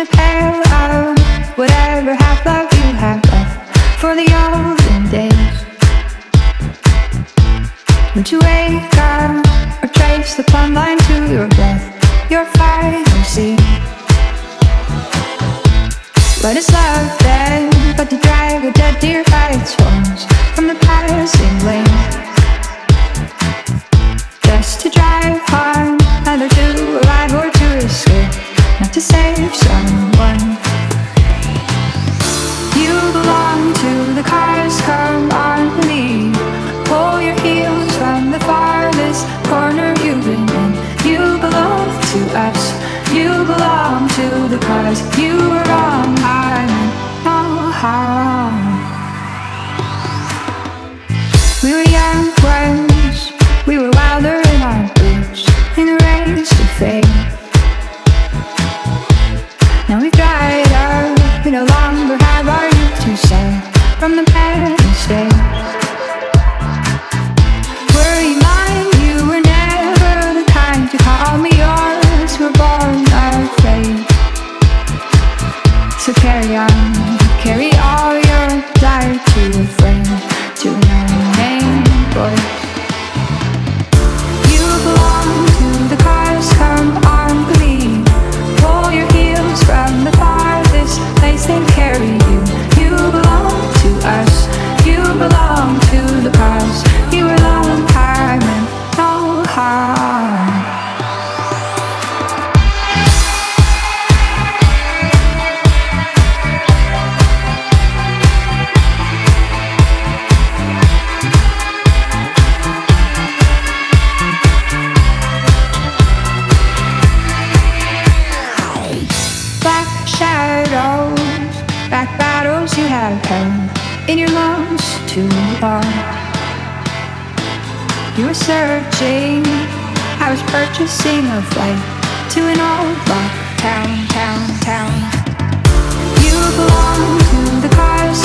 in pale of whatever half love you have left for the olden days. would you wake up or trace the plumb line to your breath, your fantasy. Let us love then, but to drag a dead deer by its horns from the passing lane. Just to drive hard. Someone. You belong to the cars, come on, leave. Pull your heels from the farthest corner you've been in. You belong to us. You belong to the cars. You were harm. We were young. We were wilder in our boots in a race to fame. From the parent stage. Worry mine, you were never the kind to call me yours. We're born afraid. So carry on, carry all your desire to back battles you have held in your lungs too long. You were searching, I was purchasing a flight to an old rock town, town, town. You belong to the cars,